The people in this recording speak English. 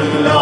Allah.